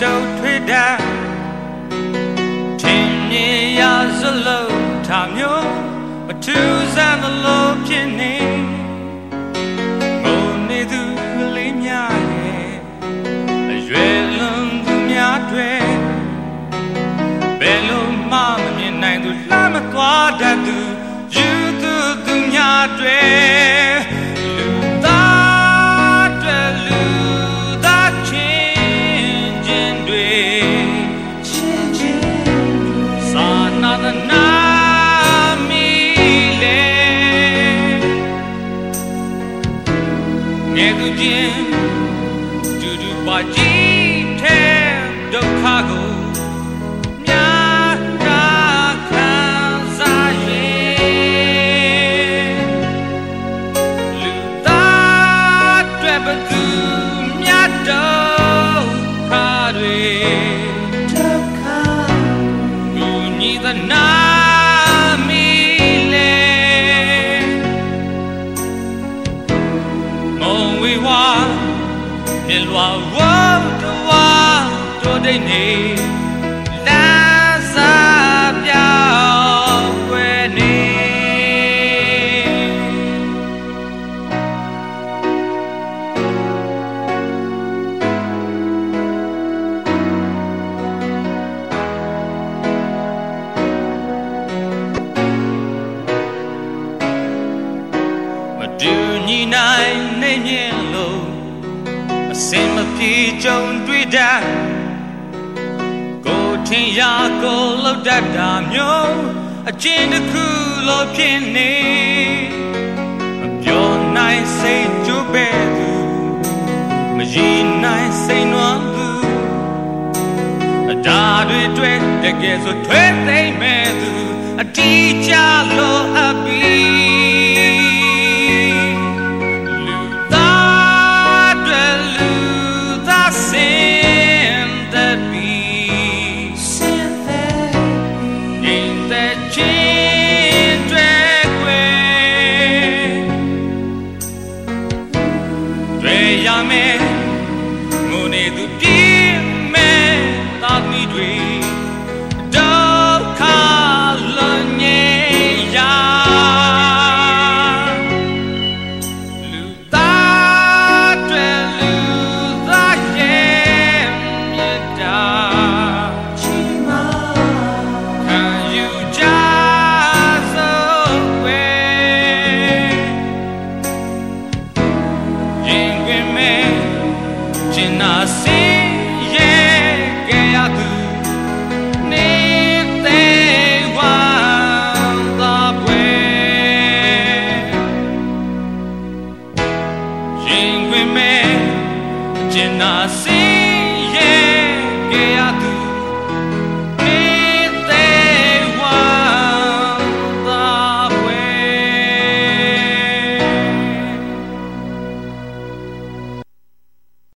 ရှုပ်ထွေးတတ်ထင်မြင်ရစလို့ထားမျိုးမထူးဆန်းသလိုဖြစ်နေငုံနေသူလေးများရဲ့အရွယ်လွန်သူများတွေဘယ်လိုမှမမြင်နိုင်သူလှမ်းမသွားတတ်သူယူသူသူများတွေ again. Do do ba 望着望着的你。 စင်မပြေကြုံတွေ့တတ်ကိုထင်ရာကိုလောက်တတ်တာမျိုးအကျဉ်းတစ်ခုလို့ဖြစ်နေမပြောနိုင်စိတ်ကြိုးပဲသူမရည်နိုင်စိတ်နွမ်းသူအတားတွေတွေ့တကယ်ဆိုထွေးသိမ့်မဲ့သူအတီးကြလို့အပ်ပြီး မယ်ရမယ်ငိုနေသူပြေမယ်သာသမီတွေ